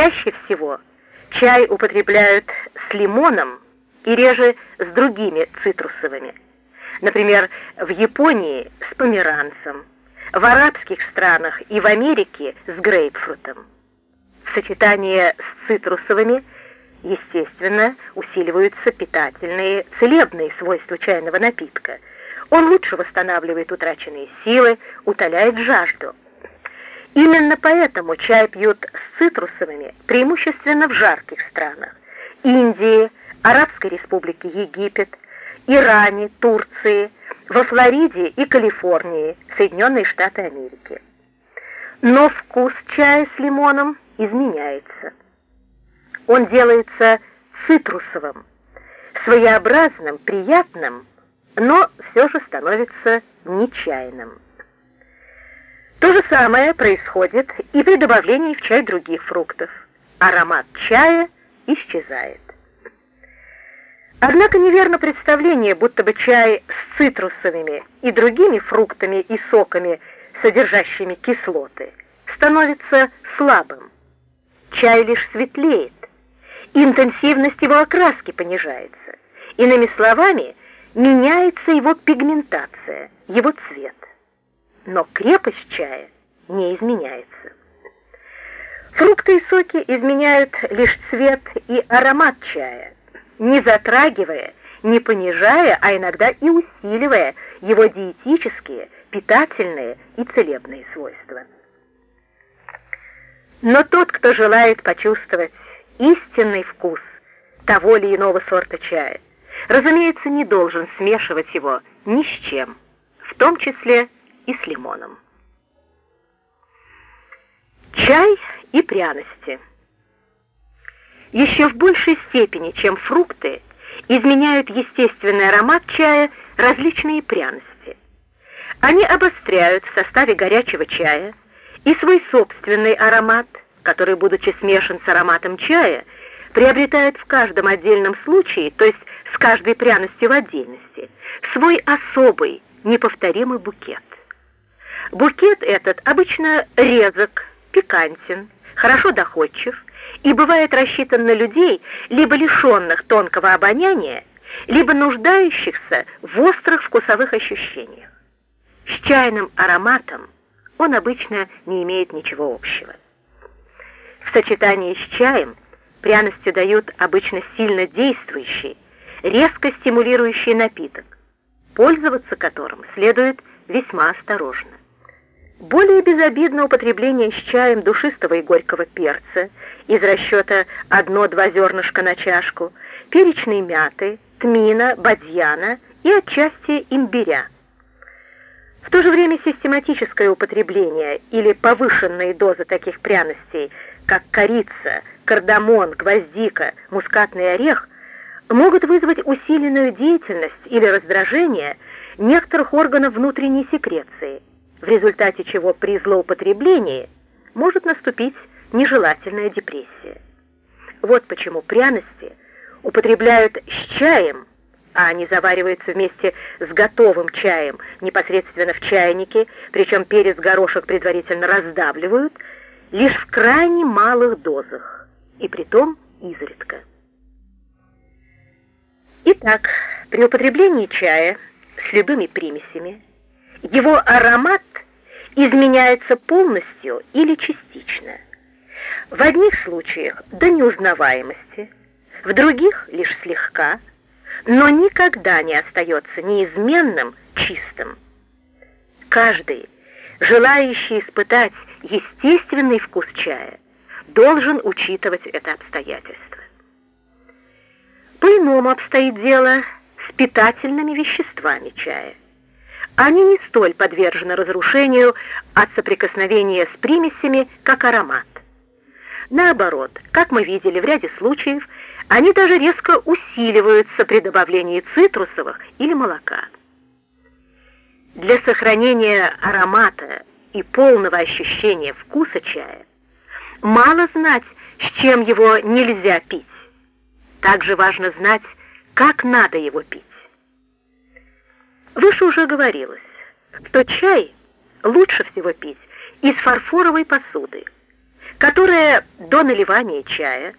Чаще всего чай употребляют с лимоном и реже с другими цитрусовыми. Например, в Японии с померанцем, в арабских странах и в Америке с грейпфрутом. В сочетании с цитрусовыми, естественно, усиливаются питательные, целебные свойства чайного напитка. Он лучше восстанавливает утраченные силы, утоляет жажду. Именно поэтому чай пьют с цитрусовыми преимущественно в жарких странах. Индии, Арабской Республике Египет, Иране, Турции, во Флориде и Калифорнии, Соединенные Штаты Америки. Но вкус чая с лимоном изменяется. Он делается цитрусовым, своеобразным, приятным, но все же становится нечаянным. То же самое происходит и при добавлении в чай других фруктов. Аромат чая исчезает. Однако неверно представление, будто бы чай с цитрусовыми и другими фруктами и соками, содержащими кислоты, становится слабым. Чай лишь светлеет, интенсивность его окраски понижается. Иными словами, меняется его пигментация, его цвет но крепость чая не изменяется. Фрукты и соки изменяют лишь цвет и аромат чая, не затрагивая, не понижая, а иногда и усиливая его диетические, питательные и целебные свойства. Но тот, кто желает почувствовать истинный вкус того или иного сорта чая, разумеется, не должен смешивать его ни с чем, в том числе и с лимоном. Чай и пряности. Еще в большей степени, чем фрукты, изменяют естественный аромат чая различные пряности. Они обостряют в составе горячего чая и свой собственный аромат, который, будучи смешан с ароматом чая, приобретает в каждом отдельном случае, то есть с каждой пряностью в отдельности, свой особый, неповторимый букет. Букет этот обычно резок, пикантен, хорошо доходчив и бывает рассчитан на людей, либо лишенных тонкого обоняния, либо нуждающихся в острых вкусовых ощущениях. С чайным ароматом он обычно не имеет ничего общего. В сочетании с чаем пряности дают обычно сильно действующий, резко стимулирующий напиток, пользоваться которым следует весьма осторожно. Более безобидно употребление с чаем душистого и горького перца из расчета одно-два зернышка на чашку, перечной мяты, тмина, бадьяна и отчасти имбиря. В то же время систематическое употребление или повышенные дозы таких пряностей, как корица, кардамон, гвоздика, мускатный орех, могут вызвать усиленную деятельность или раздражение некоторых органов внутренней секреции – в результате чего при злоупотреблении может наступить нежелательная депрессия. Вот почему пряности употребляют с чаем, а они завариваются вместе с готовым чаем непосредственно в чайнике, причем перец горошек предварительно раздавливают, лишь в крайне малых дозах, и притом изредка. Итак, при употреблении чая с любыми примесями его аромат изменяется полностью или частично. В одних случаях до неузнаваемости, в других лишь слегка, но никогда не остается неизменным, чистым. Каждый, желающий испытать естественный вкус чая, должен учитывать это обстоятельство. По-иному обстоит дело с питательными веществами чая они не столь подвержены разрушению от соприкосновения с примесями, как аромат. Наоборот, как мы видели в ряде случаев, они даже резко усиливаются при добавлении цитрусовых или молока. Для сохранения аромата и полного ощущения вкуса чая мало знать, с чем его нельзя пить. Также важно знать, как надо его пить. Выше уже говорилось, что чай лучше всего пить из фарфоровой посуды. которая до наливания чая